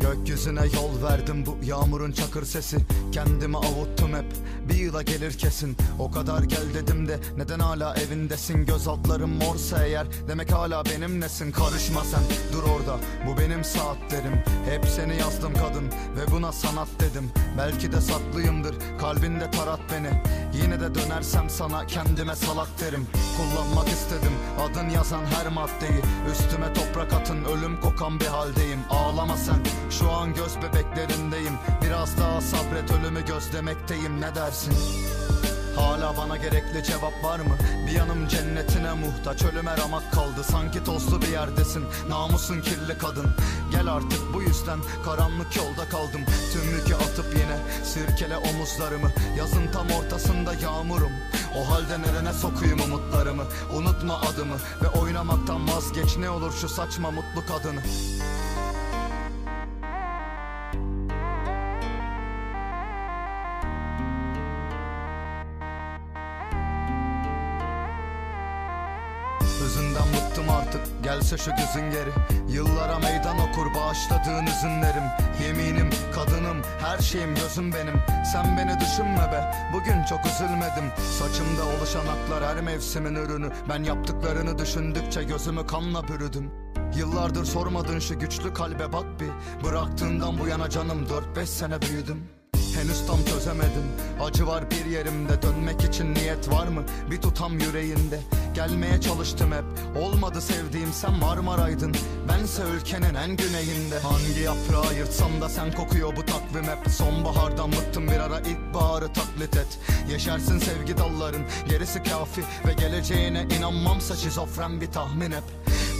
Gökyüzüne yol verdim bu yağmurun çakır sesi. Kendimi avuttum hep bir yıla gelir kesin. O kadar gel dedim de neden hala evindesin? Göz altlarım morsa eğer demek hala benimlesin. Karışma sen dur orada bu benim saatlerim. Hep seni yazdım kadın ve buna sanat dedim. Belki de saklıyımdır kalbinde tarat beni. Yine de dönersem sana kendime salak derim. Kullanmak istedim adın yazan her maddeyi. Üstüme toprak atın ölüm kokan bir haldeyim. Ağlama sen şu an göz bebeklerindeyim. Biraz daha sabret ölümü gözlemekteyim. Ne dersin? Hala bana gerekli cevap var mı? Bir yanım cennetine muhtaç ölüme ramak kaldı. Sanki tozlu bir yerdesin. Namusun kirli kadın. Gel artık bu yüzden karanlık yolda kaldım. Tüm yükü atıp yine sirkele omuzlarımı. Yazın tam ortasında yağmurum. O halde nerene sokuyum umutlarımı? Unutma adımı ve oynamaktan vazgeç. Ne olur şu saçma mutlu kadını Hızından bıktım artık. Gelse şu gözün geri. Yıllara meydan okur bağışladığın üzümlerim Yeminim kadınım her şeyim gözüm benim. Sen beni düşünme be bugün çok üzülmedim. Saçımda oluşan aklar her mevsimin ürünü. Ben yaptıklarını düşündükçe gözümü kanla bürüdüm. Yıllardır sormadın şu güçlü kalbe bak bir. Bıraktığından bu yana canım 4-5 sene büyüdüm. Henüz tam çözemedim. Acı var bir yerimde Dönmek için niyet var mı? Bir tutam yüreğinde Gelmeye çalıştım hep. Olmadı sevdiğim sen Marmara'ydın. Bense ülkenin en güneyinde. Hangi yaprağı yırtsam da sen kokuyor bu takvim hep. Sonbahardan bıktım bir ara ilkbaharı taklit et. Yeşersin sevgi dalların Gerisi kafi. Ve geleceğine inanmamsa şizofren bir tahmin hep.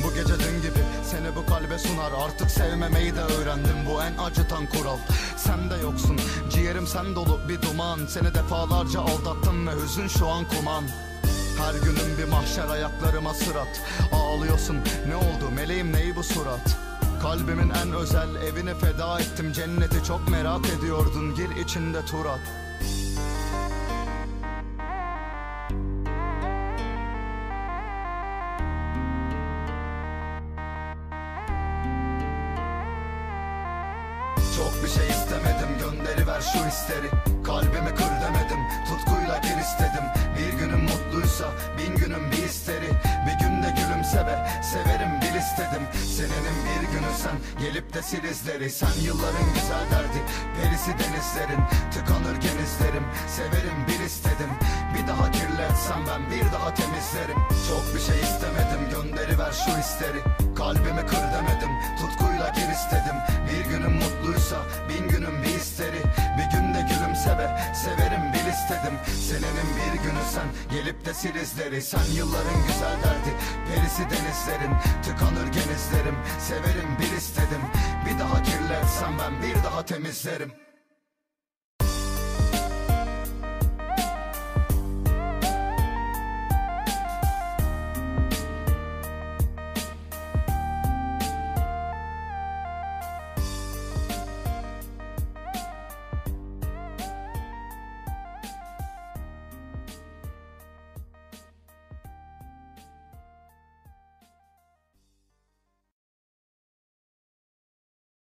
Bu gece dün gibi seni bu kalbe sunar. Artık sevmemeyi de öğrendim bu en acıtan kural. Sen de yoksun ciğerim sen dolu bir duman. Seni defalarca aldattım ve hüzün şu an kuman her günün bir mahşer ayaklarıma sırat. Ağlıyorsun ne oldu meleğim ney bu surat? Kalbimin en özel evini feda ettim. Cenneti çok merak ediyordun gir içinde tur at. Çok bir şey istemedim gönderiver şu hisleri. Kalbimi kır bir günü sen gelip de sil izleri Sen yılların güzel derdi. Perisi denizlerin Tıkanır genizlerim. Severim bil istedim. Bir daha kirletsem ben bir daha temizlerim. Çok bir şey istemedim gönderiver şu hisleri. Kalbimi kır demedim tutkuyla gir istedim. Bir günüm mutluysa bin günüm bir isteri. Bir günde gülümse be severim bil istedim. Senenin bir günü sen gelip de sil izleri Sen yılların güzel derdi. Perisi denizlerin Tıkanır genizlerim. Severim Bir kirletsem ben bir daha temizlerim